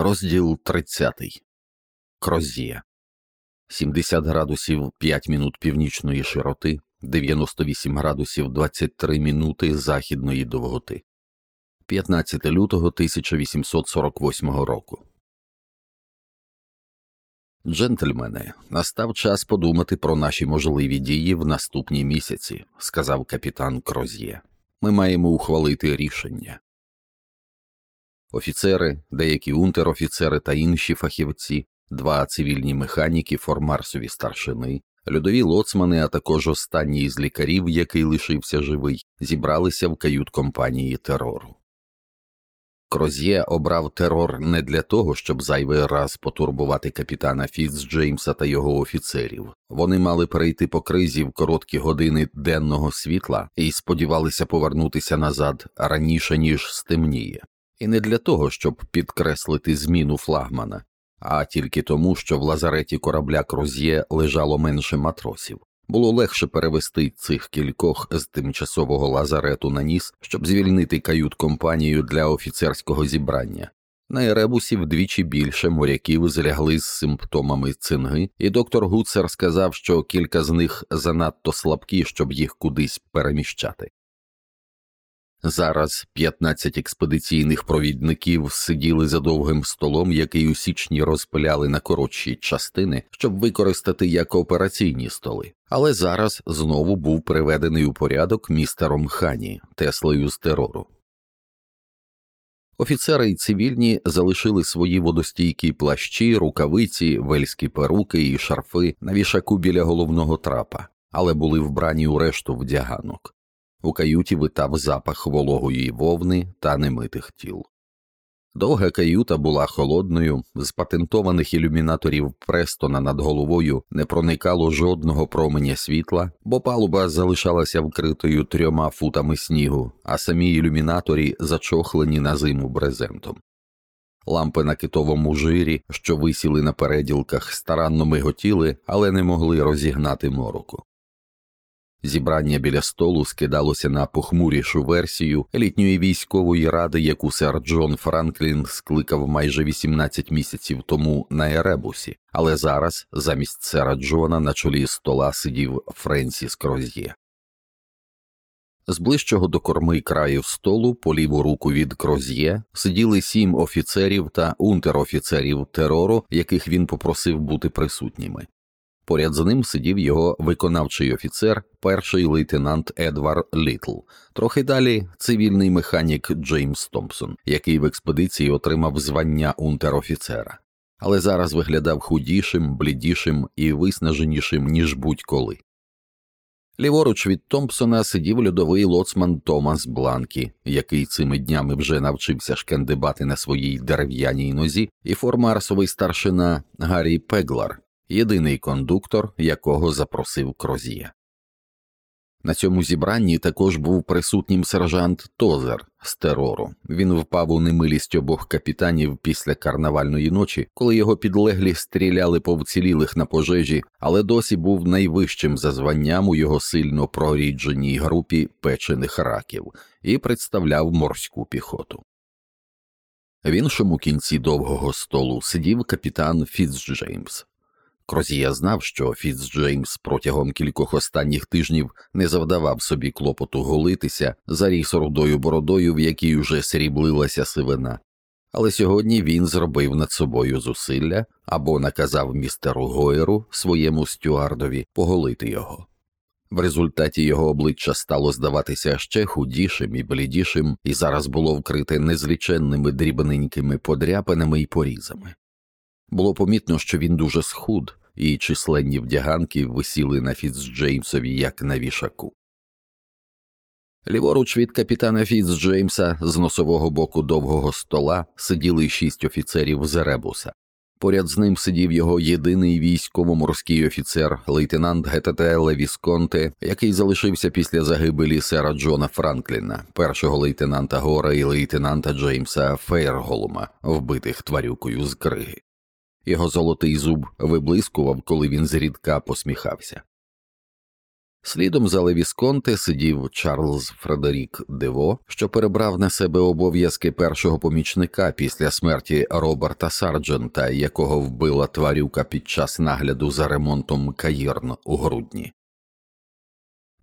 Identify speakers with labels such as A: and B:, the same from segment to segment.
A: Розділ 30. Крозія 70 градусів 5 минут північної широти, 98 градусів 23 минути західної довготи. 15 лютого 1848 року. Джентльмени, настав час подумати про наші можливі дії в наступні місяці, сказав капітан Кроз'є. Ми маємо ухвалити рішення. Офіцери, деякі унтер-офіцери та інші фахівці, два цивільні механіки, формарсові старшини, льодові лоцмани, а також останній із лікарів, який лишився живий, зібралися в кают компанії терору. Кроз'є обрав терор не для того, щоб зайвий раз потурбувати капітана Фіцджеймса та його офіцерів. Вони мали перейти по кризі в короткі години денного світла і сподівалися повернутися назад раніше ніж стемніє і не для того, щоб підкреслити зміну флагмана, а тільки тому, що в лазареті корабля Кроз'є лежало менше матросів. Було легше перевести цих кількох з тимчасового лазарету на ніс, щоб звільнити кают компанію для офіцерського зібрання. На Еребусі вдвічі більше моряків злягли з симптомами цинги, і доктор Гуцер сказав, що кілька з них занадто слабкі, щоб їх кудись переміщати. Зараз 15 експедиційних провідників сиділи за довгим столом, який у січні розпиляли на коротші частини, щоб використати як операційні столи, але зараз знову був приведений у порядок містером Хані, Теслою з терору. Офіцери й цивільні залишили свої водостійкі плащі, рукавиці, вельські перуки і шарфи на вішаку біля головного трапа, але були вбрані у решту вдяганок. У каюті витав запах вологої вовни та немитих тіл. Довга каюта була холодною, з патентованих ілюмінаторів Престона над головою не проникало жодного променя світла, бо палуба залишалася вкритою трьома футами снігу, а самі ілюмінаторі зачохлені на зиму брезентом. Лампи на китовому жирі, що висіли на переділках, старанно миготіли, але не могли розігнати мороку. Зібрання біля столу скидалося на похмурішу версію літньої військової ради, яку сер Джон Франклін скликав майже 18 місяців тому на Еребусі, але зараз замість сера Джона на чолі стола сидів Френсіс Кроз'є. З ближчого до корми країв столу, по ліву руку від Кроз'є, сиділи сім офіцерів та унтер-офіцерів терору, яких він попросив бути присутніми. Поряд з ним сидів його виконавчий офіцер, перший лейтенант Едвар Літл, трохи далі цивільний механік Джеймс Томпсон, який в експедиції отримав звання унтер-офіцера, але зараз виглядав худішим, блідішим і виснаженішим, ніж будь-коли. Ліворуч від Томпсона сидів льодовий лоцман Томас Бланкі, який цими днями вже навчився шкендибати на своїй дерев'яній нозі, і формарсовий старшина Гаррі Пеглар, єдиний кондуктор, якого запросив Крозія. На цьому зібранні також був присутнім сержант Тозер з терору. Він впав у немилість обох капітанів після карнавальної ночі, коли його підлеглі стріляли по вцілілих на пожежі, але досі був найвищим за званням у його сильно прорідженій групі печених раків і представляв морську піхоту. В іншому кінці довгого столу сидів капітан Фіцджеймс. Крозія знав, що Фіцджеймс протягом кількох останніх тижнів не завдавав собі клопоту голитися, заріс рудою бородою, в якій уже сріблилася сивина, але сьогодні він зробив над собою зусилля або наказав містеру Гойеру, своєму стюардові, поголити його. В результаті його обличчя стало здаватися ще худішим і блідішим, і зараз було вкрите незліченними дрібненькими подряпинами і порізами. Було помітно, що він дуже схуд, і численні вдяганки висіли на Фіцджеймсові, як на вішаку. Ліворуч від капітана Фіцджеймса з носового боку довгого стола сиділи шість офіцерів з Еребуса. Поряд з ним сидів його єдиний військово-морський офіцер, лейтенант ГТТ Левісконте, який залишився після загибелі сера Джона Франкліна, першого лейтенанта Гора і лейтенанта Джеймса Фейрголума, вбитих тварюкою з криги. Його золотий зуб виблискував, коли він зрідка посміхався. Слідом за Левісконте сидів Чарльз Фредерік Дево, що перебрав на себе обов'язки першого помічника після смерті Роберта Сарджента, якого вбила тварюка під час нагляду за ремонтом Каїрн у грудні.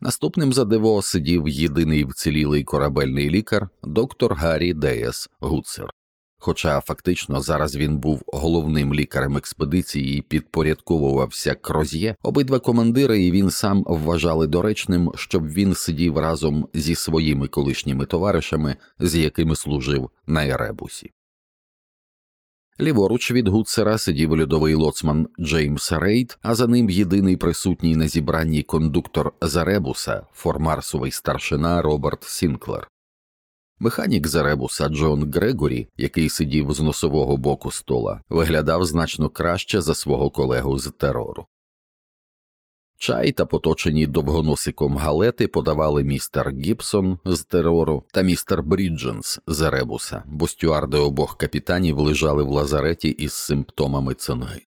A: Наступним за Дево сидів єдиний вцілілий корабельний лікар доктор Гаррі Деєс Гудсер. Хоча фактично зараз він був головним лікарем експедиції і підпорядковувався кроз'є, обидва командири і він сам вважали доречним, щоб він сидів разом зі своїми колишніми товаришами, з якими служив на Еребусі. Ліворуч від Гуцера сидів льодовий лоцман Джеймс Рейд, а за ним єдиний присутній на зібранні кондуктор Заребуса, формарсовий старшина Роберт Сінклер. Механік Заребуса Джон Грегорі, який сидів з носового боку стола, виглядав значно краще за свого колегу з терору. Чай та поточені довгоносиком галети подавали містер Гібсон з терору та містер Брідженс з Ребуса, бо стюарди обох капітанів лежали в лазареті із симптомами цинги.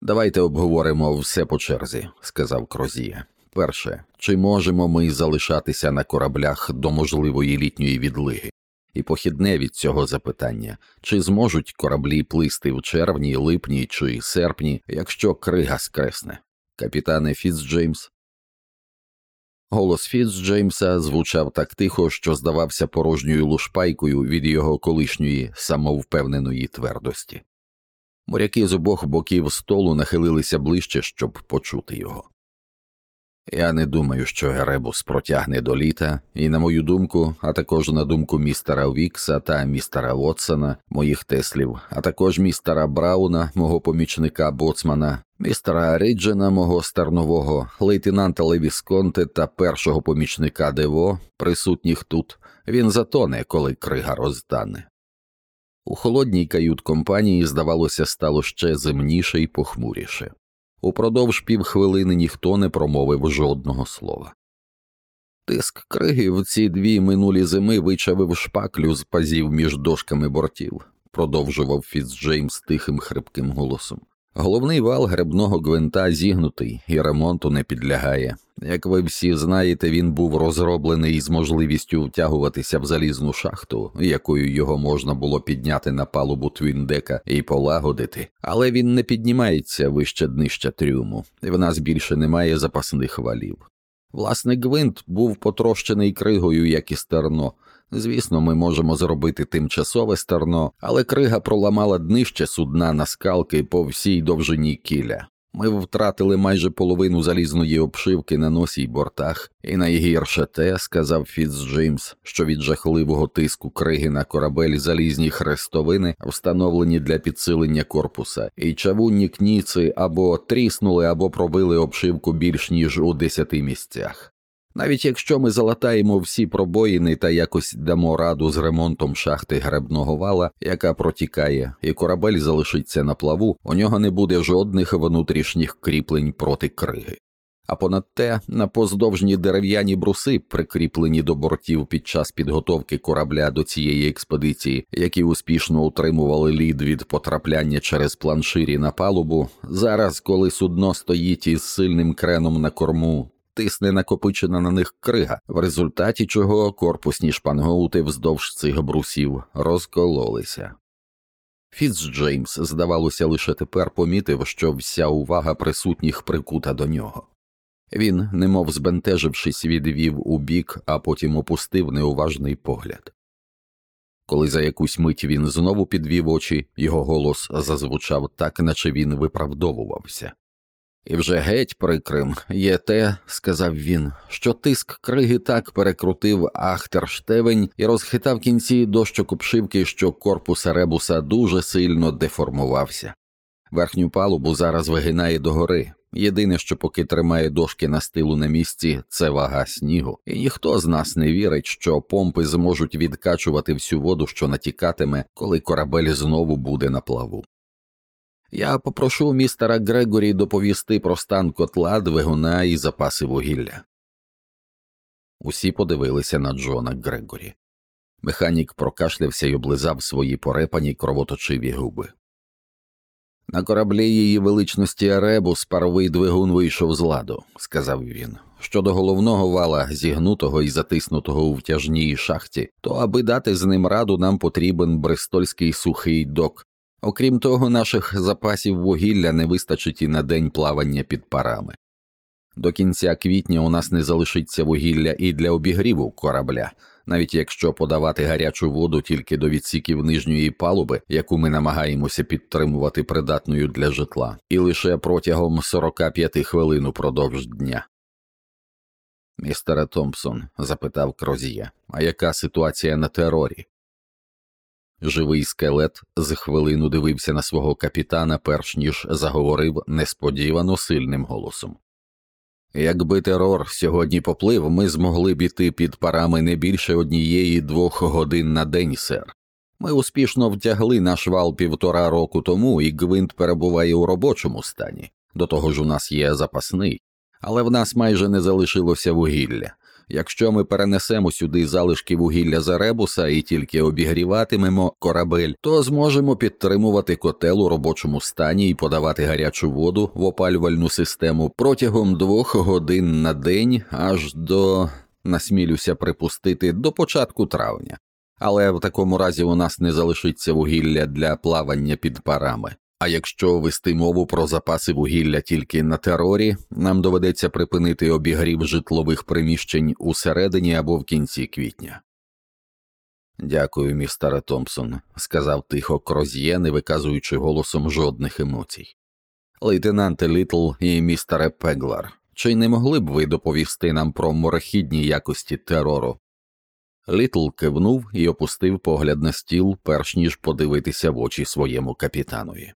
A: Давайте обговоримо все по черзі, сказав Крозія. Перше, чи можемо ми залишатися на кораблях до можливої літньої відлиги? І похідне від цього запитання чи зможуть кораблі плисти в червні, липні чи серпні, якщо крига скресне? Капітане Фіцджеймс? Голос Фіцджеймса звучав так тихо, що здавався порожньою лушпайкою від його колишньої самовпевненої твердості. Моряки з обох боків столу нахилилися ближче, щоб почути його. Я не думаю, що Геребус протягне до літа, і, на мою думку, а також на думку містера Вікса та містера Вотсона, моїх теслів, а також містера Брауна, мого помічника боцмана, містера Ріджена, мого старнового, лейтенанта Левісконте та першого помічника Дево, присутніх тут, він затоне, коли крига роздане. У холодній кают компанії, здавалося, стало ще земніше і похмуріше. Упродовж півхвилини ніхто не промовив жодного слова. Тиск криги в ці дві минулі зими вичавив шпаклю з пазів між дошками бортів, продовжував Фіцджеймс тихим хрипким голосом. Головний вал гребного гвинта зігнутий і ремонту не підлягає. Як ви всі знаєте, він був розроблений з можливістю втягуватися в залізну шахту, якою його можна було підняти на палубу твіндека і полагодити, але він не піднімається вище днища трюму, і в нас більше немає запасних валів. Власне, гвинт був потрощений кригою, як і стерно. Звісно, ми можемо зробити тимчасове стерно, але крига проламала днище судна на скалки по всій довжині кіля. Ми втратили майже половину залізної обшивки на носі й бортах, і найгірше те, сказав Фіцджеймс, що від жахливого тиску криги на корабель залізні хрестовини, встановлені для підсилення корпуса, і чавунні кніци або тріснули, або пробили обшивку більш ніж у десяти місцях. Навіть якщо ми залатаємо всі пробоїни та якось дамо раду з ремонтом шахти гребного вала, яка протікає, і корабель залишиться на плаву, у нього не буде жодних внутрішніх кріплень проти криги. А понад те, на поздовжні дерев'яні бруси, прикріплені до бортів під час підготовки корабля до цієї експедиції, які успішно утримували лід від потрапляння через планширі на палубу, зараз, коли судно стоїть із сильним креном на корму, тисне накопичена на них крига, в результаті чого корпусні шпангоути вздовж цих брусів розкололися. Фіцджеймс, здавалося, лише тепер помітив, що вся увага присутніх прикута до нього. Він, немов збентежившись, відвів у бік, а потім опустив неуважний погляд. Коли за якусь мить він знову підвів очі, його голос зазвучав так, наче він виправдовувався. І вже геть прикрим є те, сказав він, що тиск криги так перекрутив ахтерштевень і розхитав кінці дощок обшивки, що корпус ребуса дуже сильно деформувався. Верхню палубу зараз вигинає догори. Єдине, що поки тримає дошки на стилу на місці, це вага снігу, і ніхто з нас не вірить, що помпи зможуть відкачувати всю воду, що натікатиме, коли корабель знову буде на плаву. Я попрошу містера Грегорі доповісти про стан котла, двигуна і запаси вугілля. Усі подивилися на Джона Грегорі. Механік прокашлявся й облизав свої порепані кровоточиві губи. На кораблі її величності Еребус паровий двигун вийшов з ладу, сказав він. Щодо головного вала, зігнутого і затиснутого у втяжній шахті, то аби дати з ним раду, нам потрібен брестольський сухий док. Окрім того, наших запасів вугілля не вистачить і на день плавання під парами. До кінця квітня у нас не залишиться вугілля і для обігріву корабля, навіть якщо подавати гарячу воду тільки до відсіків нижньої палуби, яку ми намагаємося підтримувати придатною для житла, і лише протягом 45 хвилин упродовж дня. Містере Томпсон, запитав Крозія, а яка ситуація на терорі? Живий скелет з хвилину дивився на свого капітана, перш ніж заговорив несподівано сильним голосом. Якби терор сьогодні поплив, ми змогли б іти під парами не більше однієї двох годин на день, сер. Ми успішно втягли наш вал півтора року тому, і гвинт перебуває у робочому стані. До того ж, у нас є запасний, але в нас майже не залишилося вугілля. Якщо ми перенесемо сюди залишки вугілля за ребуса і тільки обігріватимемо корабель, то зможемо підтримувати котел у робочому стані і подавати гарячу воду в опалювальну систему протягом двох годин на день аж до насмілюся припустити до початку травня. Але в такому разі у нас не залишиться вугілля для плавання під парами. А якщо вести мову про запаси вугілля тільки на терорі, нам доведеться припинити обігрів житлових приміщень у середині або в кінці квітня. Дякую, містере Томпсон, сказав тихо Кроз'є, не виказуючи голосом жодних емоцій. Лейтенанте Літл і містере Пеглар, чи не могли б ви доповісти нам про морохідні якості терору? Літл кивнув і опустив погляд на стіл, перш ніж подивитися в очі своєму капітанові.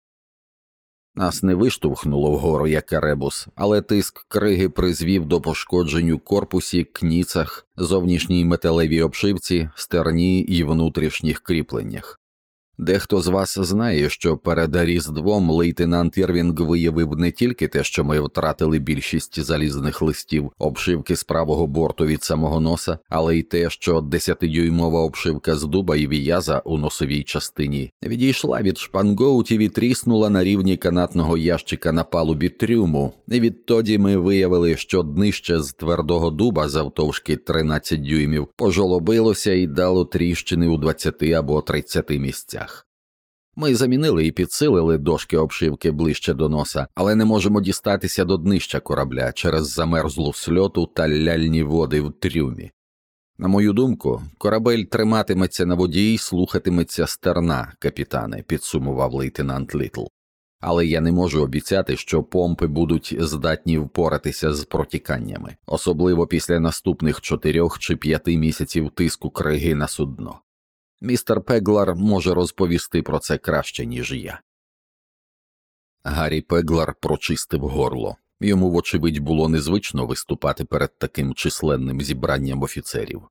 A: Нас не виштовхнуло вгору як ребус, але тиск криги призвів до пошкоджень у корпусі, кніцах, зовнішній металевій обшивці, стерні і внутрішніх кріпленнях. Дехто з вас знає, що перед Різдвом лейтенант Ірвінг виявив не тільки те, що ми втратили більшість залізних листів обшивки з правого борту від самого носа, але й те, що десятидюймова обшивка з дуба і віяза у носовій частині відійшла від шпангоутів і тріснула на рівні канатного ящика на палубі трюму. І відтоді ми виявили, що днище з твердого дуба завтовшки 13 дюймів пожолобилося і дало тріщини у 20 або 30 місцях. Ми замінили і підсилили дошки обшивки ближче до носа, але не можемо дістатися до днища корабля через замерзлу сльоту та ляльні води в трюмі. На мою думку, корабель триматиметься на воді і слухатиметься стерна, капітане, підсумував лейтенант Літл. Але я не можу обіцяти, що помпи будуть здатні впоратися з протіканнями, особливо після наступних чотирьох чи п'яти місяців тиску криги на судно. Містер Пеглар може розповісти про це краще, ніж я. Гаррі Пеглар прочистив горло. Йому, вочевидь, було незвично виступати перед таким численним зібранням офіцерів.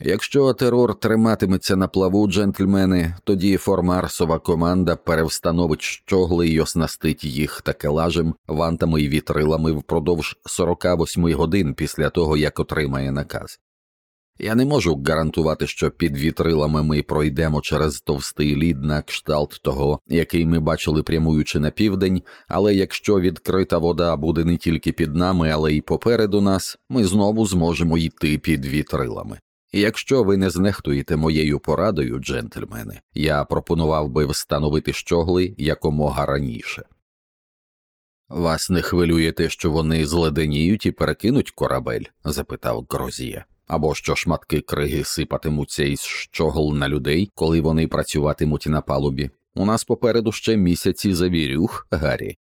A: Якщо терор триматиметься на плаву, джентльмени, тоді формарсова команда перевстановить щогли й оснастить їх такелажем, вантами і вітрилами впродовж 48 годин після того, як отримає наказ. Я не можу гарантувати, що під вітрилами ми пройдемо через товстий лід на кшталт того, який ми бачили прямуючи на південь, але якщо відкрита вода буде не тільки під нами, але й попереду нас, ми знову зможемо йти під вітрилами. І якщо ви не знехтуєте моєю порадою, джентльмени, я пропонував би встановити щогли якомога раніше. Вас не хвилює те, що вони зледеніють і перекинуть корабель? запитав Грозія або що шматки криги сипатимуться із щогол на людей, коли вони працюватимуть на палубі. У нас попереду ще місяці завірюх, Гаррі.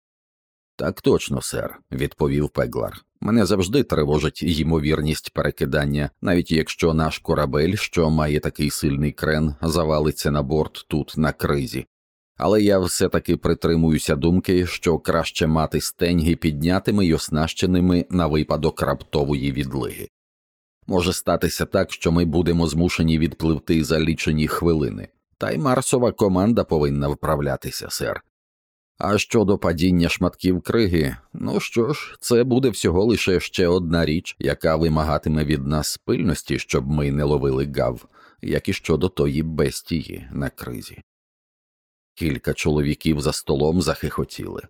A: Так точно, сер, відповів Пеглар. Мене завжди тривожить ймовірність перекидання, навіть якщо наш корабель, що має такий сильний крен, завалиться на борт тут на кризі. Але я все таки притримуюся думки, що краще мати стеньги піднятими й оснащеними на випадок раптової відлиги. Може статися так, що ми будемо змушені відпливти за лічені хвилини, та й Марсова команда повинна вправлятися, сер. А щодо падіння шматків криги, ну що ж, це буде всього лише ще одна річ, яка вимагатиме від нас пильності, щоб ми не ловили гав, як і щодо тої бестії на кризі. Кілька чоловіків за столом захихотіли.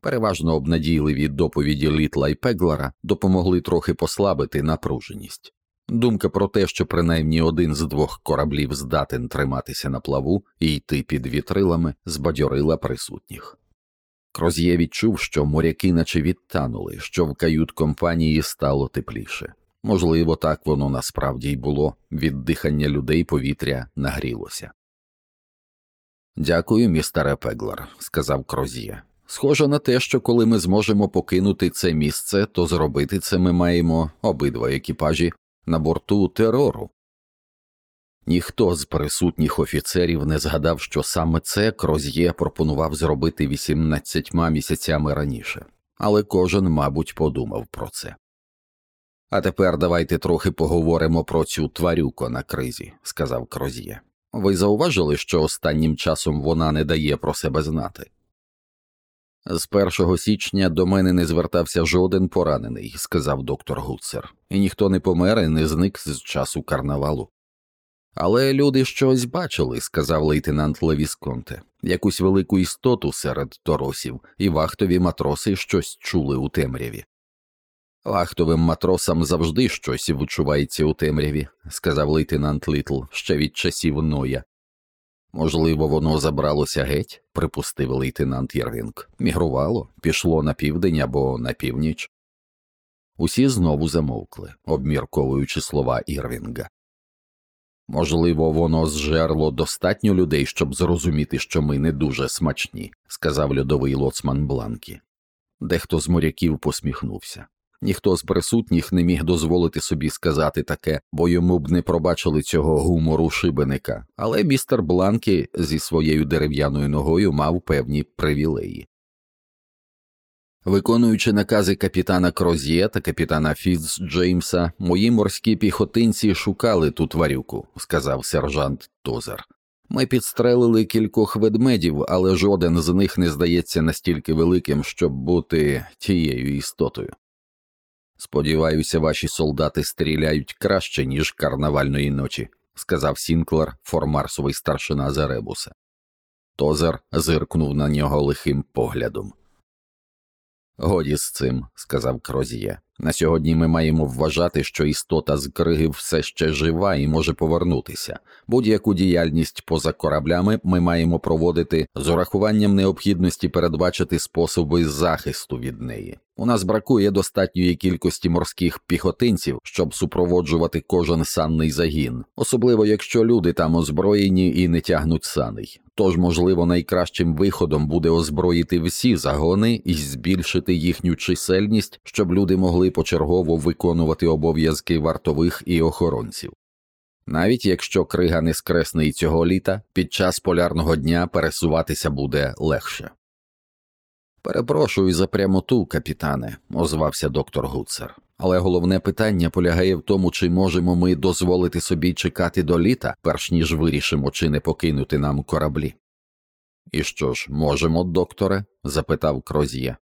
A: Переважно обнадійливі доповіді Літла і Пеглера допомогли трохи послабити напруженість. Думка про те, що принаймні один з двох кораблів здатен триматися на плаву і йти під вітрилами, збадьорила присутніх. Кроз'є відчув, що моряки наче відтанули, що в кают компанії стало тепліше. Можливо, так воно насправді й було, від дихання людей повітря нагрілося. Дякую, містере Пеглер, сказав Кроз'є. Схоже на те, що коли ми зможемо покинути це місце, то зробити це ми маємо обидва екіпажі на борту терору. Ніхто з присутніх офіцерів не згадав, що саме це Кроз'є пропонував зробити 18 місяцями раніше, але кожен, мабуть, подумав про це. А тепер давайте трохи поговоримо про цю тварюко на кризі, сказав Кроз'є. Ви зауважили, що останнім часом вона не дає про себе знати? З 1 січня до мене не звертався жоден поранений, сказав доктор Гуцер, і ніхто не помер і не зник з часу карнавалу. Але люди щось бачили, сказав лейтенант Левісконте, якусь велику істоту серед торосів, і вахтові матроси щось чули у темряві. Вахтовим матросам завжди щось відчувається у темряві, сказав лейтенант Літл ще від часів Ноя. Можливо, воно забралося геть, припустив лейтенант Єрвінг. Мігрувало, пішло на південь або на північ. Усі знову замовкли, обмірковуючи слова Ірвінга. Можливо, воно зжерло достатньо людей, щоб зрозуміти, що ми не дуже смачні, сказав льодовий лоцман Бланкі. Дехто з моряків посміхнувся. Ніхто з присутніх не міг дозволити собі сказати таке, бо йому б не пробачили цього гумору шибеника, але містер Бланкі зі своєю дерев'яною ногою мав певні привілеї. Виконуючи накази капітана Кроз'є та капітана Фіц Джеймса, мої морські піхотинці шукали ту тварюку, сказав сержант Тозер. Ми підстрелили кількох ведмедів, але жоден з них не здається настільки великим, щоб бути тією істотою. Сподіваюся, ваші солдати стріляють краще, ніж карнавальної ночі, сказав Сінклер, формарсовий старшина Заребуса. Тозер зиркнув на нього лихим поглядом. Годі з цим, сказав Крозіє. На сьогодні ми маємо вважати, що істота з криги все ще жива і може повернутися. Будь-яку діяльність поза кораблями ми маємо проводити з урахуванням необхідності передбачити способи захисту від неї. У нас бракує достатньої кількості морських піхотинців, щоб супроводжувати кожен санний загін, особливо якщо люди там озброєні і не тягнуть саней. Тож, можливо, найкращим виходом буде озброїти всі загони і збільшити їхню чисельність, щоб люди могли почергово виконувати обов'язки вартових і охоронців. Навіть якщо крига не скресне і цього літа, під час полярного дня пересуватися буде легше. Перепрошую за прямоту, капітане, озвався доктор Гуцер. Але головне питання полягає в тому, чи можемо ми дозволити собі чекати до літа, перш ніж вирішимо, чи не покинути нам кораблі. І що ж, можемо, докторе? запитав Кроз'є.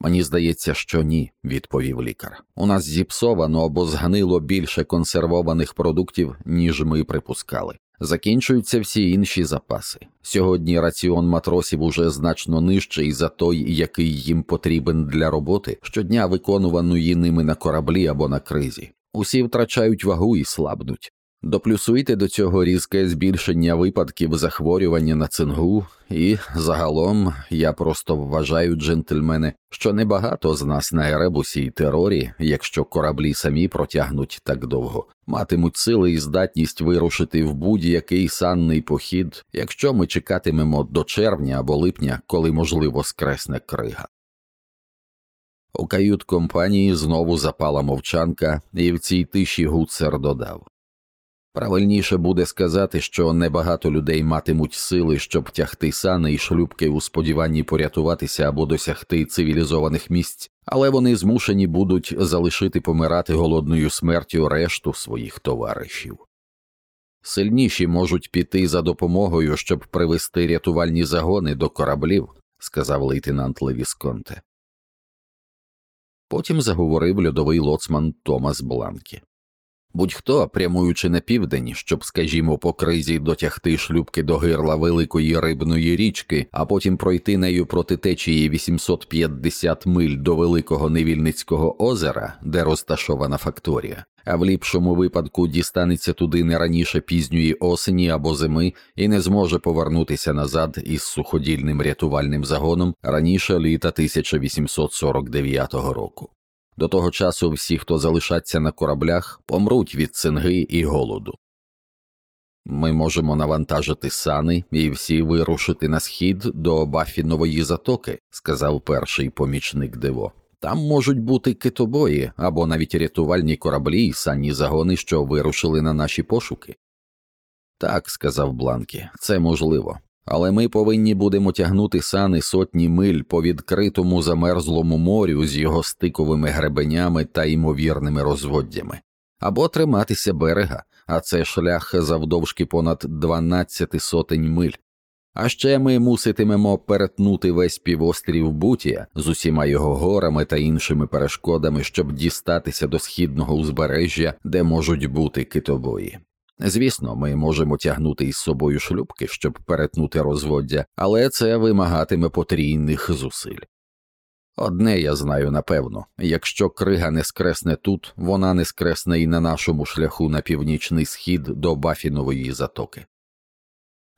A: Мені здається, що ні, відповів лікар. У нас зіпсовано або зганило більше консервованих продуктів, ніж ми припускали. Закінчуються всі інші запаси. Сьогодні раціон матросів уже значно нижчий за той, який їм потрібен для роботи, щодня виконуваної ними на кораблі або на кризі. Усі втрачають вагу і слабнуть. Доплюсуйте до цього різке збільшення випадків захворювання на цингу, і загалом я просто вважаю, джентльмени, що небагато з нас на еребусі й терорі, якщо кораблі самі протягнуть так довго, матимуть сили і здатність вирушити в будь-який санний похід, якщо ми чекатимемо до червня або липня, коли можливо скресне крига. У кают компанії знову запала мовчанка, і в цій тиші гуцер додав Правильніше буде сказати, що небагато людей матимуть сили, щоб тягти сани і шлюбки у сподіванні порятуватися або досягти цивілізованих місць, але вони змушені будуть залишити помирати голодною смертю решту своїх товаришів. Сильніші можуть піти за допомогою, щоб привести рятувальні загони до кораблів, сказав лейтенант Левісконте. Потім заговорив льодовий лоцман Томас Бланкі. Будь-хто, прямуючи на південь, щоб, скажімо, по кризі дотягти шлюбки до гирла великої рибної річки, а потім пройти нею проти течії 850 миль до великого невільницького озера, де розташована факторія, а в ліпшому випадку дістанеться туди не раніше пізньої осені або зими і не зможе повернутися назад із суходільним рятувальним загоном раніше літа 1849 року. До того часу всі, хто залишаться на кораблях, помруть від цинги і голоду. Ми можемо навантажити сани і всі вирушити на схід до Баффінової затоки, сказав перший помічник диво. Там можуть бути китобої або навіть рятувальні кораблі і санні загони, що вирушили на наші пошуки. Так, сказав Бланкі, це можливо. Але ми повинні будемо тягнути сани сотні миль по відкритому замерзлому морю з його стиковими гребенями та ймовірними розводдями, або триматися берега, а це шлях завдовжки понад 12 сотень миль. А ще ми муситимемо перетнути весь півострів Бутія з усіма його горами та іншими перешкодами, щоб дістатися до східного узбережжя, де можуть бути китобої. Звісно, ми можемо тягнути із собою шлюбки, щоб перетнути розводдя, але це вимагатиме потрійних зусиль. Одне я знаю напевно якщо крига не скресне тут, вона не скресне і на нашому шляху на північний схід до Бафінової затоки.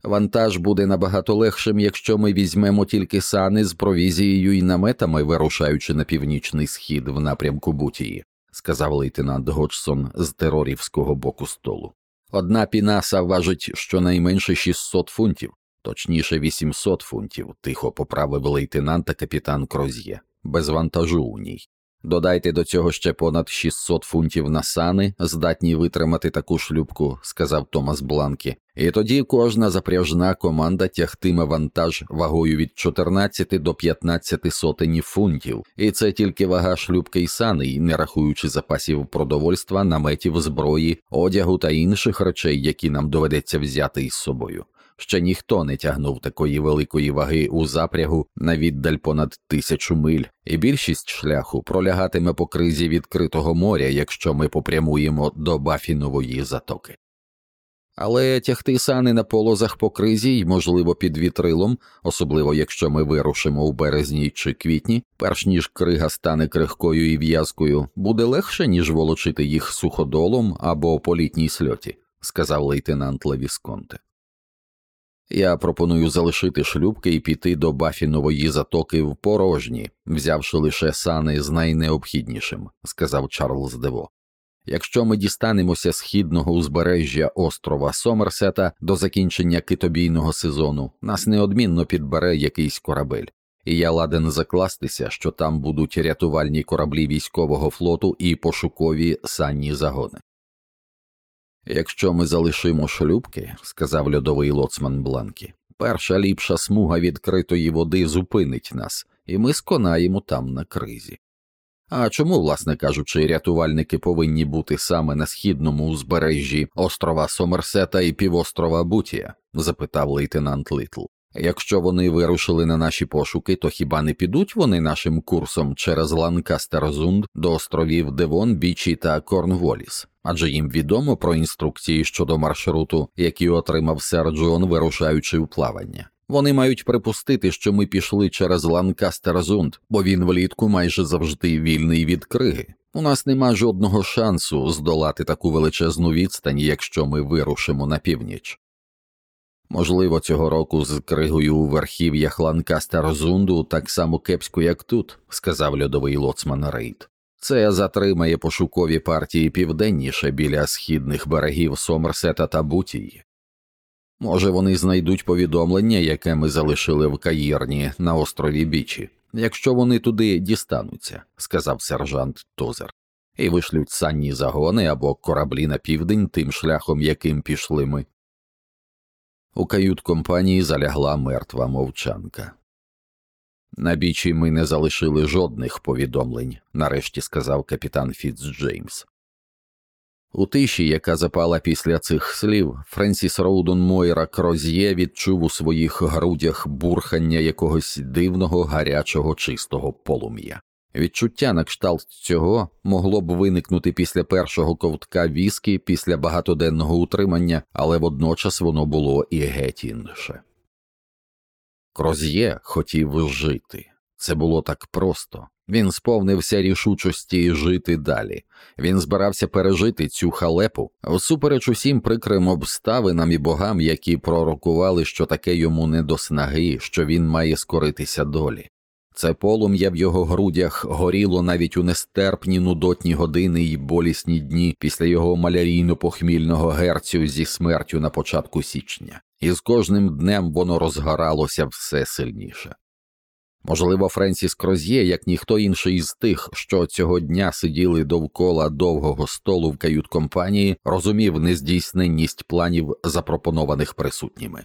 A: Вантаж буде набагато легшим, якщо ми візьмемо тільки сани з провізією і наметами, вирушаючи на північний схід в напрямку Бутії, сказав лейтенант Годжсон з терорівського боку столу. Одна пінаса важить щонайменше 600 фунтів, точніше 800 фунтів, тихо поправив лейтенанта капітан Кроз'є, без вантажу у ній. Додайте до цього ще понад 600 фунтів на сани, здатні витримати таку шлюбку, сказав Томас Бланкі, і тоді кожна запряжна команда тягтиме вантаж вагою від 14 до 15 сотень фунтів, і це тільки вага шлюбки й сани, не рахуючи запасів продовольства, наметів зброї, одягу та інших речей, які нам доведеться взяти із собою. Ще ніхто не тягнув такої великої ваги у запрягу на віддаль понад тисячу миль, і більшість шляху пролягатиме по кризі відкритого моря, якщо ми попрямуємо до Бафінової затоки. Але тягти сани на полозах по кризі й, можливо, під вітрилом, особливо якщо ми вирушимо у березні чи квітні, перш ніж крига стане крихкою і в'язкою, буде легше, ніж волочити їх суходолом або по літній сльоті, сказав лейтенант Левісконте. Я пропоную залишити шлюбки і піти до Бафінової затоки в порожні, взявши лише сани з найнеобхіднішим, сказав Чарльз Дево. Якщо ми дістанемося східного узбережжя острова Сомерсета до закінчення китобійного сезону, нас неодмінно підбере якийсь корабель, і я ладен закластися, що там будуть рятувальні кораблі військового флоту і пошукові санні загони. Якщо ми залишимо шлюпки, сказав льодовий лоцман Бланкі, перша ліпша смуга відкритої води зупинить нас, і ми сконаємо там на кризі. А чому, власне кажучи, рятувальники повинні бути саме на східному узбережжі острова Сомерсета і півострова Бутія? запитав лейтенант Литл. Якщо вони вирушили на наші пошуки, то хіба не підуть вони нашим курсом через Ланкастерзунд до островів Девон, Бічі та Корнволіс? Адже їм відомо про інструкції щодо маршруту, які отримав сер Джон, вирушаючи у плавання. Вони мають припустити, що ми пішли через Ланкастерзунд, бо він влітку майже завжди вільний від криги. У нас нема жодного шансу здолати таку величезну відстань, якщо ми вирушимо на північ. Можливо, цього року з кригою у верхів'ях Ланкастерзунду так само кепсько, як тут, сказав льодовий лоцман Рейд. Це затримає пошукові партії південніше біля східних берегів Сомерсета та Бутії. Може, вони знайдуть повідомлення, яке ми залишили в Каїрні на острові Бічі, якщо вони туди дістануться, сказав сержант Тозер, і вишлють санні загони або кораблі на південь тим шляхом, яким пішли ми. У кают компанії залягла мертва мовчанка. На бічі ми не залишили жодних повідомлень, нарешті сказав капітан Фіцджеймс. У тиші, яка запала після цих слів, Френсіс Роудон Мойра Кроз'є відчув у своїх грудях бурхання якогось дивного гарячого чистого полум'я. Відчуття на кшталт цього могло б виникнути після першого ковтка віскі, після багатоденного утримання, але водночас воно було і геть інше. Кроз'є хотів жити. Це було так просто. Він сповнився рішучості жити далі. Він збирався пережити цю халепу, всупереч усім прикрим обставинам і богам, які пророкували, що таке йому не до снаги, що він має скоритися долі. Це полум'я в його грудях горіло навіть у нестерпні нудотні години й болісні дні після його малярійно похмільного герцю зі смертю на початку січня, і з кожним днем воно розгоралося все сильніше. Можливо, Френсіс Кроз'є, як ніхто інший із тих, що цього дня сиділи довкола довгого столу в кают-компанії, розумів нездійсненність планів, запропонованих присутніми.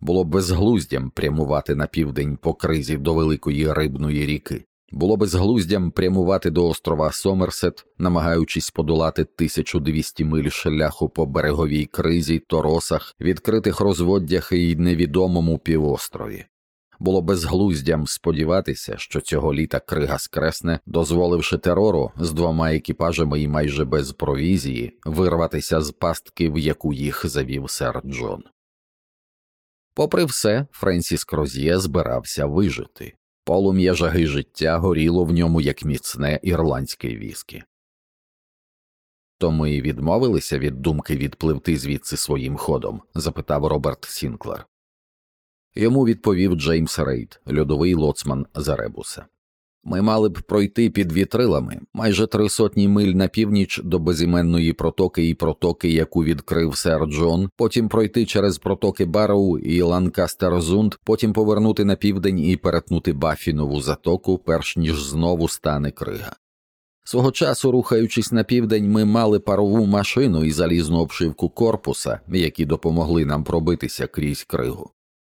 A: Було безглуздям прямувати на південь по кризі до великої рибної ріки, було безглуздям прямувати до острова Сомерсет, намагаючись подолати 1200 миль шляху по береговій кризі, торосах, відкритих розводдях і невідомому півострові. Було безглуздям сподіватися, що цього літа крига скресне, дозволивши терору з двома екіпажами і майже без провізії вирватися з пастки, в яку їх завів сер Джон. Попри все, Френсіс Кроз'є збирався вижити. Полум'я жаги життя горіло в ньому як міцне ірландське віскі. То ми відмовилися від думки відпливти звідси своїм ходом? запитав Роберт Сінклер. Йому відповів Джеймс Рейд, льодовий лоцман з Еребуса. Ми мали б пройти під вітрилами майже три сотні миль на північ до безіменної протоки і протоки, яку відкрив сер Джон, потім пройти через протоки Барроу і Ланкастерзунд, потім повернути на південь і перетнути Бафінову затоку, перш ніж знову стане крига. Свого часу, рухаючись на південь, ми мали парову машину і залізну обшивку корпуса, які допомогли нам пробитися крізь кригу.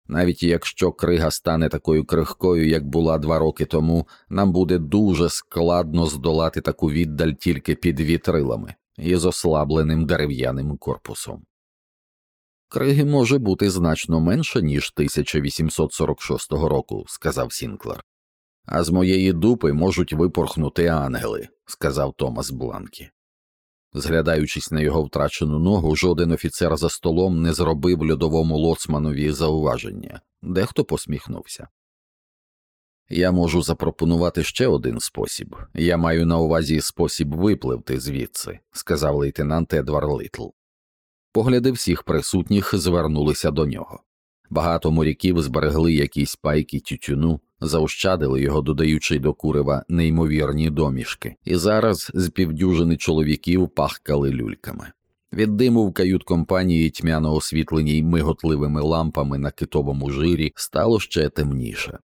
A: Навіть якщо крига стане такою крихкою, як була два роки тому, нам буде дуже складно здолати таку віддаль тільки під вітрилами і з ослабленим дерев'яним корпусом. Криги може бути значно менше, ніж 1846 року, сказав Сінклер. А з моєї дупи можуть випорхнути ангели, сказав Томас Бланкі. Зглядаючись на його втрачену ногу, жоден офіцер за столом не зробив льодовому лоцманові зауваження, дехто посміхнувся. Я можу запропонувати ще один спосіб. Я маю на увазі спосіб випливти звідси, сказав лейтенант Едвард Литл. Погляди всіх присутніх звернулися до нього. Багато моряків зберегли якісь пайки тютюну, заощадили його, додаючи до курева неймовірні домішки, і зараз з півдюжини чоловіків пахкали люльками. Від диму в кают компанії тьмяно освітленій миготливими лампами на китовому жирі стало ще темніше.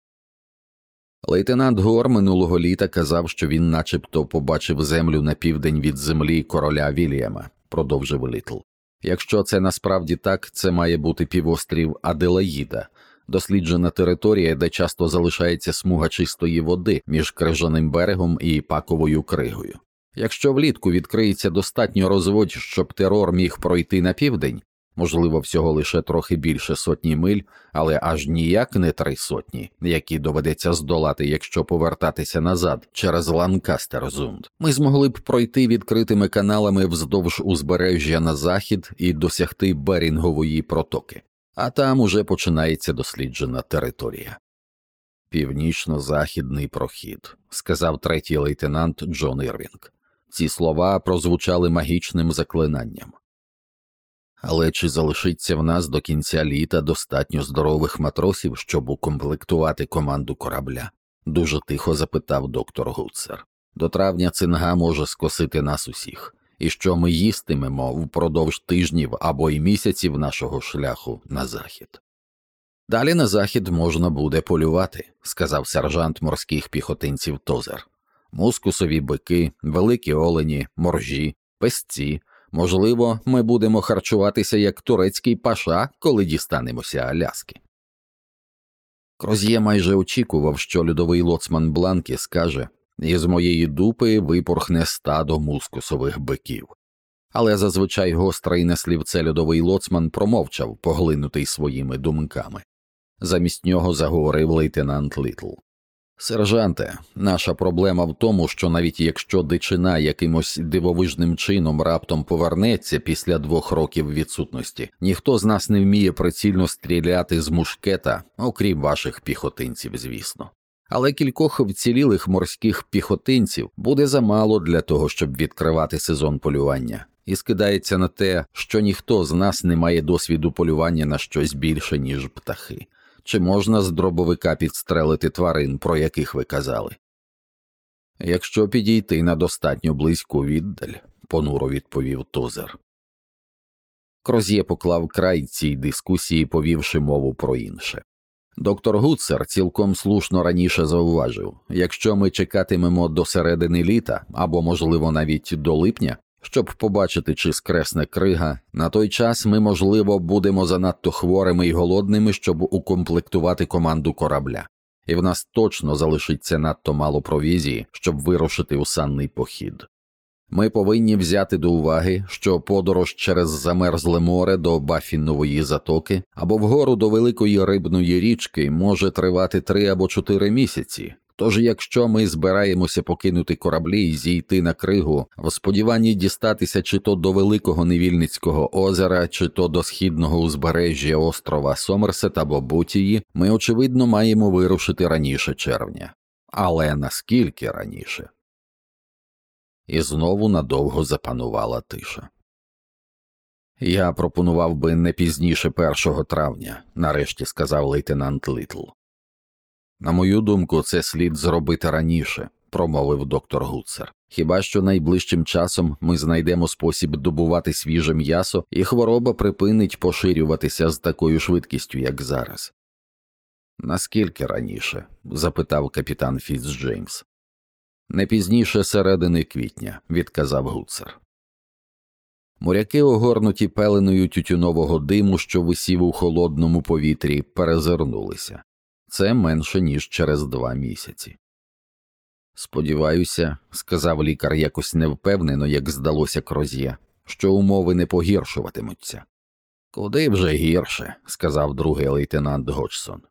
A: Лейтенант Гор минулого літа казав, що він начебто побачив землю на південь від землі короля Вільяма, продовжив Літл. Якщо це насправді так, це має бути півострів Аделаїда, досліджена територія, де часто залишається смуга чистої води між крижаним берегом і паковою кригою. Якщо влітку відкриється достатньо розводь, щоб терор міг пройти на південь, можливо, всього лише трохи більше сотні миль, але аж ніяк не три сотні, які доведеться здолати, якщо повертатися назад через Ланкастерзунд, ми змогли б пройти відкритими каналами вздовж узбережжя на захід і досягти Берінгової протоки а там уже починається досліджена територія. Північно-західний прохід, сказав третій лейтенант Джон Ірвінг. Ці слова прозвучали магічним заклинанням. Але чи залишиться в нас до кінця літа достатньо здорових матросів, щоб укомплектувати команду корабля? дуже тихо запитав доктор Гуцер. До травня цинга може скосити нас усіх і що ми їстимемо впродовж тижнів або й місяців нашого шляху на захід. Далі на захід можна буде полювати, сказав сержант морських піхотинців Тозер. Мускусові бики, великі олені, моржі, песці. Можливо, ми будемо харчуватися як турецький паша, коли дістанемося Аляски. Кроз'є майже очікував, що льодовий лоцман Бланкі скаже і з моєї дупи випорхне стадо мускусових биків. Але зазвичай гострий на слівце льодовий лоцман промовчав, поглинутий своїми думками. Замість нього заговорив лейтенант Літл. Сержанте, наша проблема в тому, що навіть якщо дичина якимось дивовижним чином раптом повернеться після двох років відсутності, ніхто з нас не вміє прицільно стріляти з мушкета, окрім ваших піхотинців, звісно. Але кількох вцілілих морських піхотинців буде замало для того, щоб відкривати сезон полювання, і скидається на те, що ніхто з нас не має досвіду полювання на щось більше, ніж птахи. Чи можна з дробовика підстрелити тварин, про яких ви казали? Якщо підійти на достатньо близьку віддаль, понуро відповів Тозер. Кроз'є поклав край цій дискусії, повівши мову про інше. Доктор Гуцер цілком слушно раніше зауважив якщо ми чекатимемо до середини літа або, можливо, навіть до липня, щоб побачити, чи скресне крига, на той час ми, можливо, будемо занадто хворими і голодними, щоб укомплектувати команду корабля, і в нас точно залишиться надто мало провізії, щоб вирушити у санний похід. Ми повинні взяти до уваги, що подорож через замерзле море до Баффінової затоки або вгору до великої рибної річки може тривати три або чотири місяці, Тож, якщо ми збираємося покинути кораблі і зійти на кригу, в сподіванні дістатися чи то до Великого Невільницького озера, чи то до східного узбережжя острова Сомерсет або Бутії, ми очевидно маємо вирушити раніше червня. Але наскільки раніше? І знову надовго запанувала тиша. Я пропонував би не пізніше першого травня, нарешті сказав лейтенант Литл. На мою думку, це слід зробити раніше, промовив доктор Гуцер. Хіба що найближчим часом ми знайдемо спосіб добувати свіже м'ясо, і хвороба припинить поширюватися з такою швидкістю, як зараз. Наскільки раніше? запитав капітан Фіцджеймс. Не пізніше середини квітня, відказав Гуцер. Моряки, огорнуті пеленою тютюнового диму, що висів у холодному повітрі, перезирнулися це менше, ніж через два місяці. Сподіваюся, сказав лікар якось невпевнено, як здалося кроз'є, що умови не погіршуватимуться. Куди вже гірше, сказав другий лейтенант Годжсон.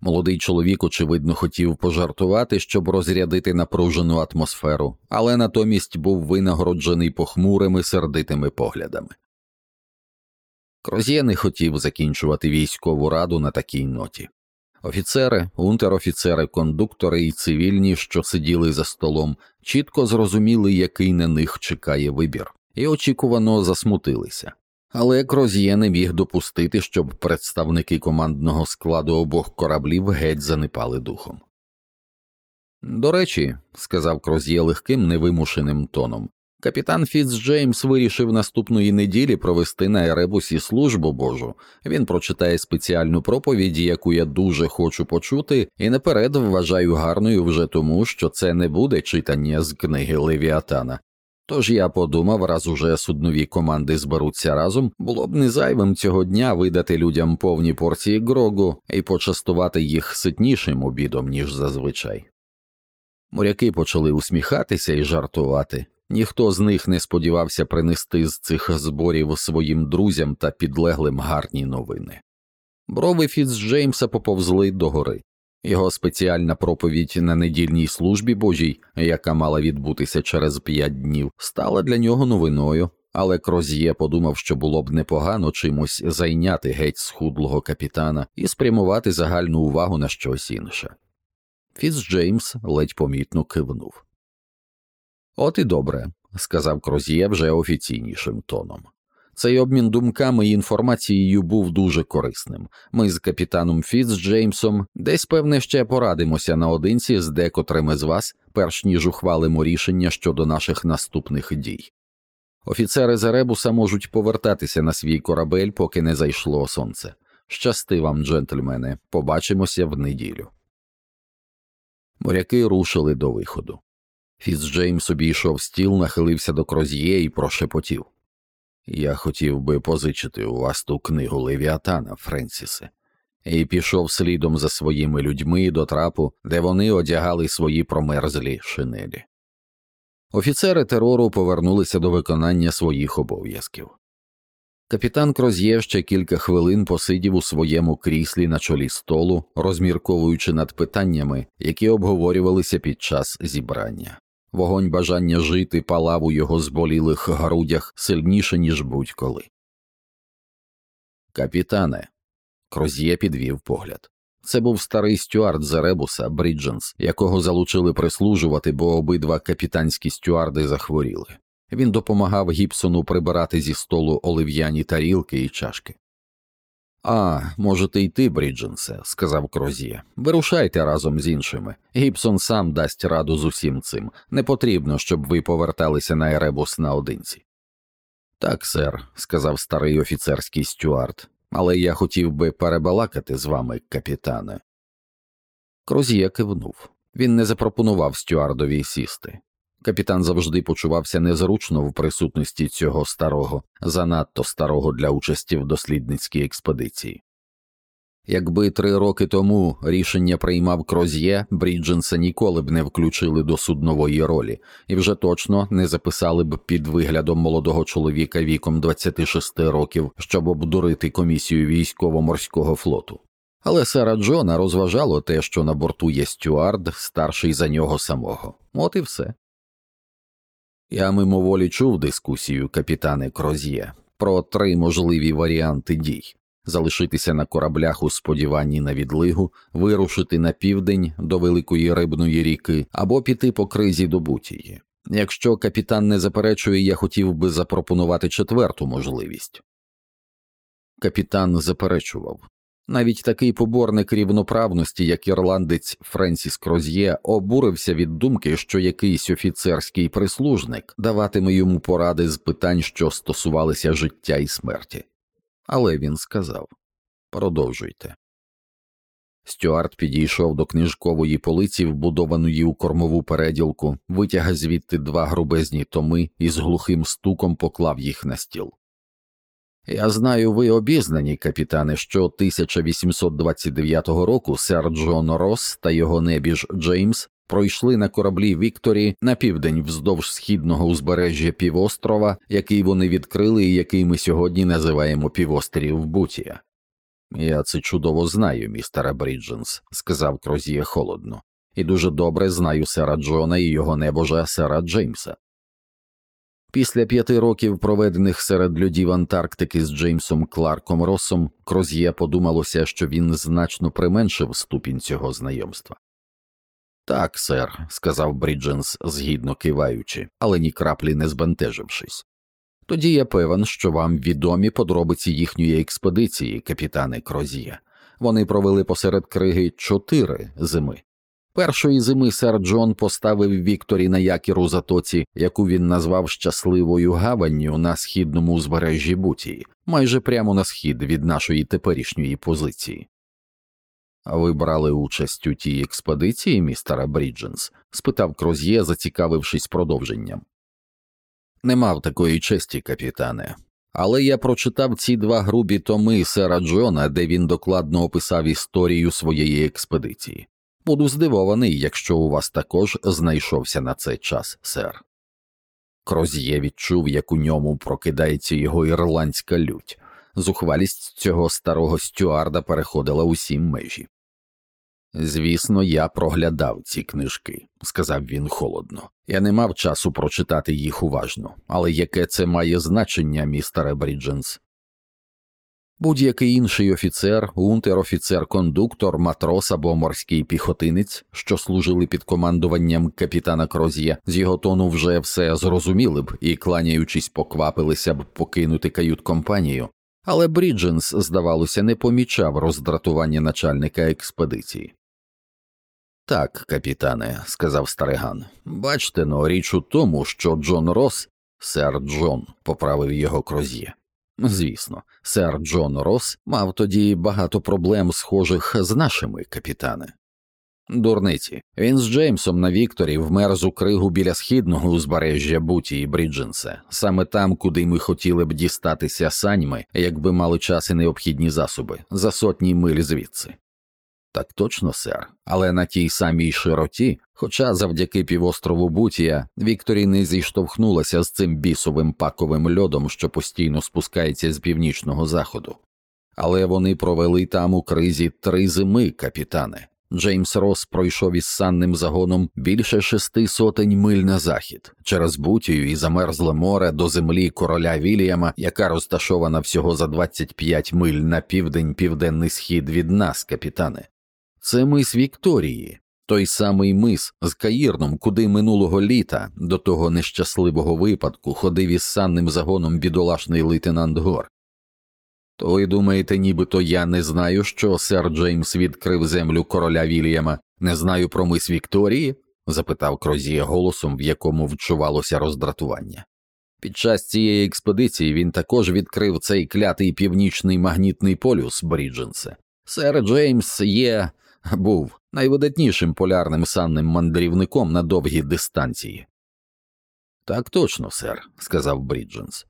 A: Молодий чоловік, очевидно, хотів пожартувати, щоб розрядити напружену атмосферу, але натомість був винагороджений похмурими сердитими поглядами. Кроз'є не хотів закінчувати військову раду на такій ноті. Офіцери, унтер-офіцери, кондуктори і цивільні, що сиділи за столом, чітко зрозуміли, який на них чекає вибір, і очікувано засмутилися. Але Кроз'є не міг допустити, щоб представники командного складу обох кораблів геть занепали духом. До речі, сказав Кроз'є легким невимушеним тоном, Капітан Фіцджеймс вирішив наступної неділі провести на Еребусі службу Божу. Він прочитає спеціальну проповідь, яку я дуже хочу почути, і наперед вважаю гарною вже тому, що це не буде читання з книги Левіатана. Тож я подумав, раз уже суднові команди зберуться разом, було б не зайвим цього дня видати людям повні порції грогу і почастувати їх ситнішим обідом, ніж зазвичай. Моряки почали усміхатися і жартувати. Ніхто з них не сподівався принести з цих зборів своїм друзям та підлеглим гарні новини. Брови Фіцджеймса поповзли догори. Його спеціальна проповідь на недільній службі Божій, яка мала відбутися через п'ять днів, стала для нього новиною, але Кроз'є подумав, що було б непогано чимось зайняти геть схудлого капітана і спрямувати загальну увагу на щось інше. Фіцджеймс ледь помітно кивнув. От і добре, сказав Кроз'є вже офіційнішим тоном. Цей обмін думками і інформацією був дуже корисним. Ми з капітаном Фіцджеймсом десь, певне, ще порадимося наодинці з декотрими з вас, перш ніж ухвалимо рішення щодо наших наступних дій. Офіцери Заребуса можуть повертатися на свій корабель, поки не зайшло сонце. Щасти вам, джентльмени, побачимося в неділю. Моряки рушили до виходу. Фіцджеймс обійшов стіл, нахилився до кроз'є і прошепотів. Я хотів би позичити у вас ту книгу Левіатана, Френсісе, і пішов слідом за своїми людьми до трапу, де вони одягали свої промерзлі шинелі. Офіцери терору повернулися до виконання своїх обов'язків. Капітан Кроз'є ще кілька хвилин посидів у своєму кріслі на чолі столу, розмірковуючи над питаннями, які обговорювалися під час зібрання. Вогонь бажання жити палав у його зболілих грудях сильніше, ніж будь-коли. Капітане. Кроз'є підвів погляд. Це був старий стюард з Еребуса, Брідженс, якого залучили прислужувати, бо обидва капітанські стюарди захворіли. Він допомагав Гібсону прибирати зі столу олив'яні тарілки і чашки. А, можете йти, Брідженсе, сказав Кроз'є. Вирушайте разом з іншими. Гібсон сам дасть раду з усім цим. Не потрібно, щоб ви поверталися на Еребус наодинці. Так, сер, сказав старий офіцерський стюард, але я хотів би перебалакати з вами, капітане. Кроз'є кивнув. Він не запропонував стюардові сісти. Капітан завжди почувався незручно в присутності цього старого, занадто старого для участі в дослідницькій експедиції. Якби три роки тому рішення приймав Кроз'є, Брідженса ніколи б не включили до суднової ролі і вже точно не записали б під виглядом молодого чоловіка віком 26 років, щоб обдурити комісію військово-морського флоту. Але сера Джона розважало те, що на борту є стюард, старший за нього самого. От і все. Я мимоволі чув дискусію капітане Кроз'є про три можливі варіанти дій залишитися на кораблях у сподіванні на відлигу, вирушити на південь до Великої Рибної ріки або піти по кризі до Бутії. Якщо капітан не заперечує, я хотів би запропонувати четверту можливість. Капітан заперечував. Навіть такий поборник рівноправності, як ірландець Френсіс Кроз'є, обурився від думки, що якийсь офіцерський прислужник даватиме йому поради з питань, що стосувалися життя і смерті. Але він сказав продовжуйте. Стюарт підійшов до книжкової полиці, вбудованої у кормову переділку, витяг звідти два грубезні томи і з глухим стуком поклав їх на стіл. Я знаю, ви обізнані, капітане, що 1829 року сер Джон Росс та його небіж Джеймс пройшли на кораблі Вікторі на південь вздовж східного узбережжя півострова, який вони відкрили і який ми сьогодні називаємо півострів Бутія. Я це чудово знаю, містере Брідженс, сказав Крозьє холодно, і дуже добре знаю сера Джона і його небожа сера Джеймса. Після п'яти років, проведених серед людів Антарктики з Джеймсом Кларком Россом, Кроз'є подумалося, що він значно применшив ступінь цього знайомства. Так, сер, сказав Брідженс, згідно киваючи, але ні краплі не збентежившись. Тоді я певен, що вам відомі подробиці їхньої експедиції, капітане Кроз'є. Вони провели посеред криги чотири зими. Першої зими сер Джон поставив Вікторі на якір у затоці, яку він назвав щасливою гаванню на східному узбережжі Бутії, майже прямо на схід від нашої теперішньої позиції. А ви брали участь у тій експедиції, містера Брідженс? спитав Кроз'є, зацікавившись продовженням. Не мав такої честі, капітане. Але я прочитав ці два грубі томи сера Джона, де він докладно описав історію своєї експедиції. Буду здивований, якщо у вас також знайшовся на це час, сер. Кроз'є відчув, як у ньому прокидається його ірландська лють. Зухвалість цього старого стюарда переходила усі межі. Звісно, я проглядав ці книжки, сказав він холодно. Я не мав часу прочитати їх уважно, але яке це має значення, містере Брідженс? Будь-який інший офіцер, унтер-офіцер, кондуктор, матрос або морський піхотинець, що служили під командуванням капітана Кроз'є, з його тону вже все зрозуміли б і, кланяючись, поквапилися б покинути кают компанію, але Брідженс, здавалося, не помічав роздратування начальника експедиції. Так, капітане, сказав стариган, бачте но, річ у тому, що Джон Росс, сер Джон, поправив його Крозьє. Звісно, сер Джон Росс мав тоді багато проблем, схожих з нашими, капітане. Дурниці, він з Джеймсом на Вікторі вмерз у кригу біля східного узбережжя Бутії, Брідженсе, саме там, куди ми хотіли б дістатися саньми, якби мали час і необхідні засоби, за сотні миль звідси. Так точно, сер, але на тій самій широті, хоча завдяки півострову Бутія Вікторі не зіштовхнулася з цим бісовим паковим льодом, що постійно спускається з північного заходу. Але вони провели там у кризі три зими, капітане. Джеймс Рос пройшов із санним загоном більше шести сотень миль на захід через Бутію і замерзле море до землі короля Вільяма, яка розташована всього за 25 миль на південь південний схід від нас, капітане. Це мис Вікторії, той самий мис з Каїрном, куди минулого літа до того нещасливого випадку ходив із санним загоном бідолашний лейтенант Гор. То ви думаєте, нібито я не знаю, що сер Джеймс відкрив землю короля Вільяма, не знаю про мис Вікторії? запитав Крозіє голосом, в якому вчувалося роздратування. Під час цієї експедиції він також відкрив цей клятий північний магнітний полюс Брідженсе. Сер Джеймс є був найвидатнішим полярним санним мандрівником на довгі дистанції. Так точно, сер, сказав Брідженс.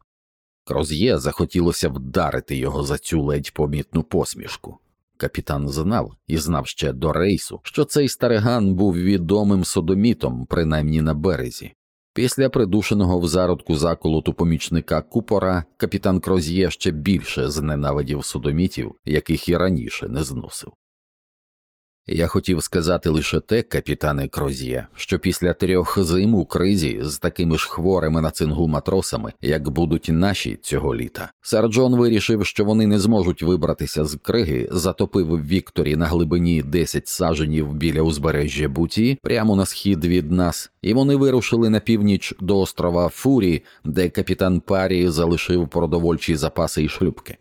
A: Кроз'є захотілося вдарити його за цю ледь помітну посмішку. Капітан знав і знав ще до рейсу, що цей стариган був відомим содомітом, принаймні на березі. Після придушеного в зародку заколоту помічника купора капітан Кроз'є ще більше зненавидів содомітів, яких і раніше не зносив. Я хотів сказати лише те, капітане Кроз'є, що після трьох зим у кризі з такими ж хворими на цингу матросами, як будуть наші цього літа, сер Джон вирішив, що вони не зможуть вибратися з криги, затопив Вікторі на глибині 10 саженів біля узбережжя Буті, прямо на схід від нас, і вони вирушили на північ до острова Фурі, де капітан Парі залишив продовольчі запаси і шлюбки.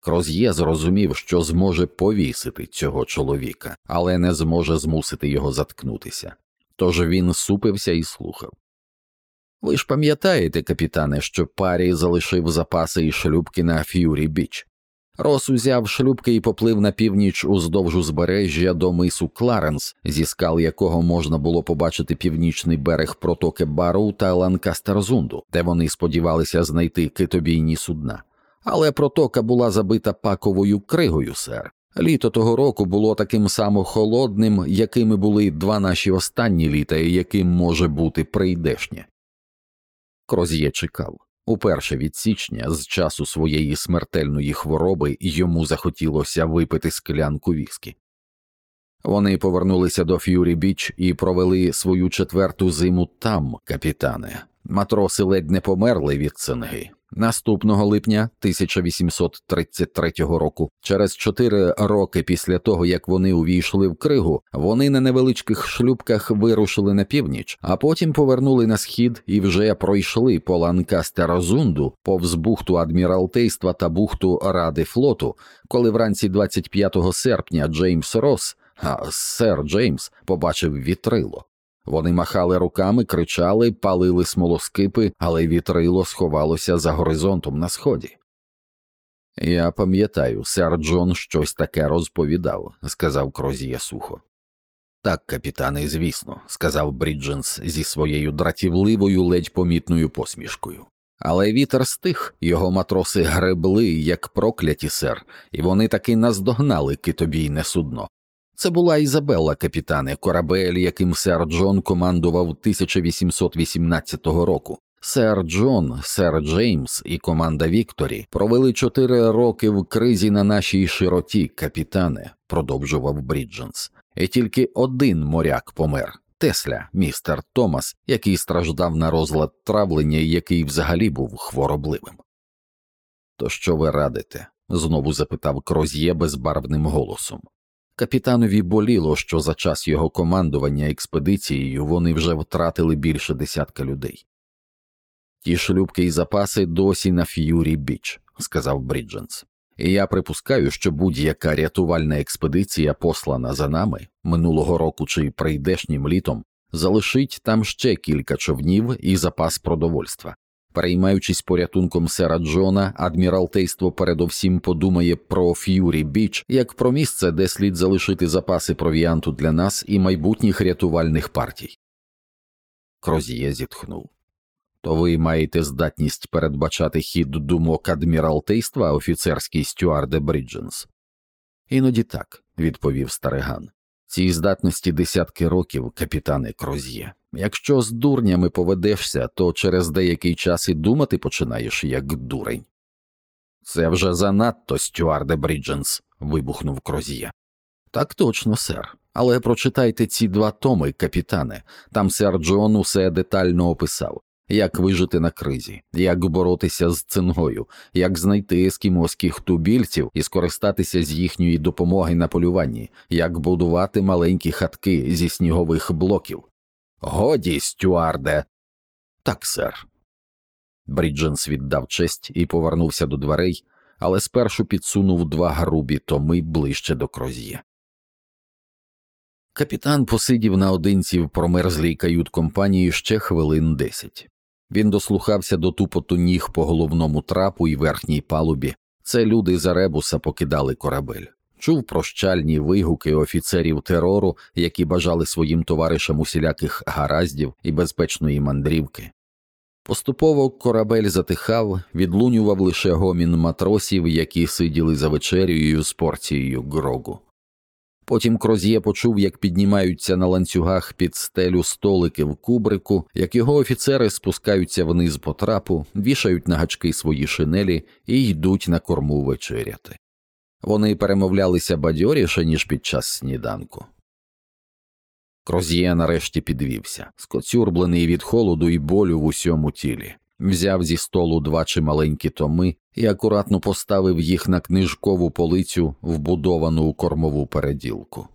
A: Кроз'є зрозумів, що зможе повісити цього чоловіка, але не зможе змусити його заткнутися. Тож він супився і слухав. Ви ж пам'ятаєте, капітане, що парі залишив запаси і шлюбки на Ф'юрі Біч. Рос узяв шлюбки і поплив на північ уздовж узбережжя до мису Кларенс, зі скал якого можна було побачити північний берег протоки Бару та Ланкастерзунду, де вони сподівалися знайти китобійні судна але протока була забита паковою кригою, сер. Літо того року було таким само холодним, якими були два наші останні літа, і яким може бути прийдешнє. Кроз'є чекав. Уперше від січня, з часу своєї смертельної хвороби, йому захотілося випити склянку віскі. Вони повернулися до Ф'юрі Біч і провели свою четверту зиму там, капітане. Матроси ледь не померли від цинги. Наступного липня 1833 року, через чотири роки після того, як вони увійшли в кригу, вони на невеличких шлюбках вирушили на північ, а потім повернули на схід і вже пройшли по Ланкастерозунду, повз бухту адміралтейства та бухту Ради флоту, коли вранці 25 серпня Джеймс Росс, а сер Джеймс побачив вітрило. Вони махали руками, кричали, палили смолоскипи, але вітрило сховалося за горизонтом на сході. Я пам'ятаю, сер Джон щось таке розповідав, сказав Крозія сухо. Так, капітане, звісно, сказав Брідженс зі своєю дратівливою, ледь помітною посмішкою. Але вітер стих, його матроси гребли, як прокляті, сер, і вони таки наздогнали китобійне судно, це була Ізабелла, капітане, корабель, яким сер Джон командував 1818 року. Сер Джон, сер Джеймс і команда Вікторі провели чотири роки в кризі на нашій широті, капітане, продовжував Брідженс, і тільки один моряк помер. Тесля, містер Томас, який страждав на розлад травлення і який взагалі був хворобливим. То що ви радите? знову запитав Кроз'є безбарвним голосом. Капітанові боліло, що за час його командування експедицією вони вже втратили більше десятка людей. Ті шлюбки і запаси досі на Ф'юрі Біч, сказав Брідженс, і я припускаю, що будь-яка рятувальна експедиція, послана за нами минулого року чи прийдешнім літом, залишить там ще кілька човнів і запас продовольства. Переймаючись порятунком сера Джона, адміралтейство передовсім подумає про Ф'юрі Біч як про місце, де слід залишити запаси провіанту для нас і майбутніх рятувальних партій. Крозіє зітхнув. То ви маєте здатність передбачати хід думок адміралтейства, офіцерський стюарде Брідженс? Іноді так, відповів стариган. Цій здатності десятки років, капітане Кроз'є. Якщо з дурнями поведешся, то через деякий час і думати починаєш як дурень. Це вже занадто, Стюарде Брідженс, вибухнув Кроз'є. Так точно, сер. Але прочитайте ці два томи, капітане. Там сер Джон усе детально описав як вижити на кризі, як боротися з цингою, як знайти ескімоських тубільців і скористатися з їхньої допомоги на полюванні, як будувати маленькі хатки зі снігових блоків. Годі, стюарде. Так, сер. Брідженс віддав честь і повернувся до дверей, але спершу підсунув два грубі томи ближче до кроз'є. Капітан посидів наодинці в промерзлій кают компанії ще хвилин десять. Він дослухався до тупоту ніг по головному трапу і верхній палубі. Це люди з Аребуса покидали корабель. Чув прощальні вигуки офіцерів терору, які бажали своїм товаришам усіляких гараздів і безпечної мандрівки. Поступово корабель затихав, відлунював лише гомін матросів, які сиділи за вечерею з порцією грогу. Потім Кроз'є почув, як піднімаються на ланцюгах під стелю столики в кубрику, як його офіцери спускаються вниз по трапу, вішають на гачки свої шинелі і йдуть на корму вечеряти. Вони перемовлялися бадьоріше, ніж під час сніданку. Кроз'є нарешті підвівся, скоцюрблений від холоду і болю в усьому тілі, взяв зі столу два чималенькі томи і акуратно поставив їх на книжкову полицю, вбудовану у кормову переділку.